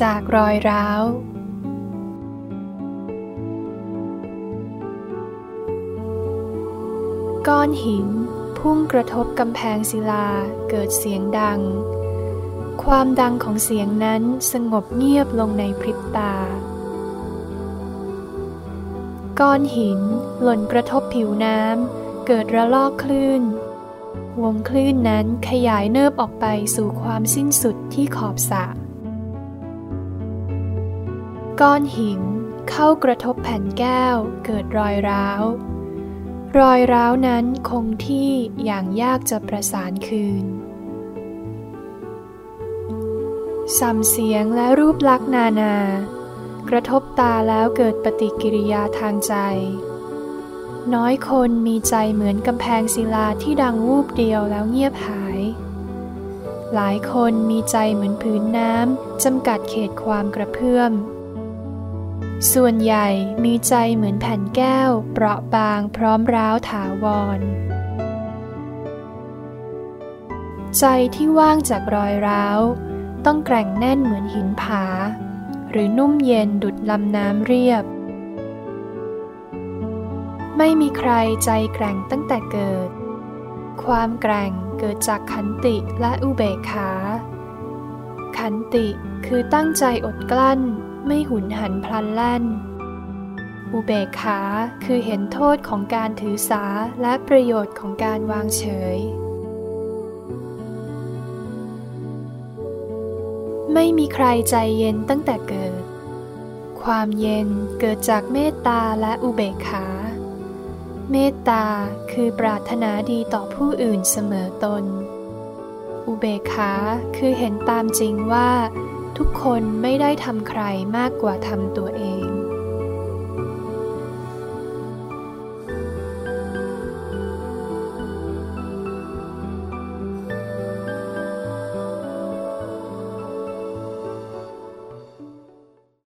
จากรอยร้าว ก้อนหินพุ่งกระทบกำแพงศิลาเกิดเสียงดัง ความดังของเสียงนั้นสงบเงียบลงในพริบตา ก้อนหินหล่นกระทบผิวน้ำเกิดระลอกคลื่น วงคลื่นนั้นขยายเนิบออกไปสู่ความสิ้นสุดที่ขอบสระ ก้อนหินเข้ากระทบแผ่นแก้วเกิดรอยร้าว รอยร้าวนั้นคงที่อย่างยากจะประสานคืนสัมเสียงและรูปลักษณ์นานา กระทบตาแล้วเกิดปฏิกิริยาทางใจ น้อยคนมีใจเหมือนกำแพงศิลาที่ดังวูบเดียวแล้วเงียบหาย หลายคนมีใจเหมือนผืนน้ำจำกัดเขตความกระเพื่อม ส่วนใหญ่มีใจเหมือนแผ่นแก้ว เปราะบางพร้อมร้าวถาวร ใจที่ว่างจากรอยร้าว ต้องแกร่งแน่นเหมือนหินผา หรือนุ่มเย็นดุดลำน้ำเรียบ ไม่มีใครใจแกร่งตั้งแต่เกิด ความแกร่งเกิดจากขันติและอุเบกขา ขันติคือตั้งใจอดกลั้น ไม่หุนหันพลันแล่น อุเบกขาคือเห็นโทษของการถือสาและประโยชน์ของการวางเฉย ไม่มีใครใจเย็นตั้งแต่เกิด ความเย็นเกิดจากเมตตาและอุเบกขา เมตตาคือปรารถนาดีต่อผู้อื่นเสมอตน อุเบกขาคือเห็นตามจริงว่า ทุกคนไม่ได้ทำใครมากกว่าทำตัวเอง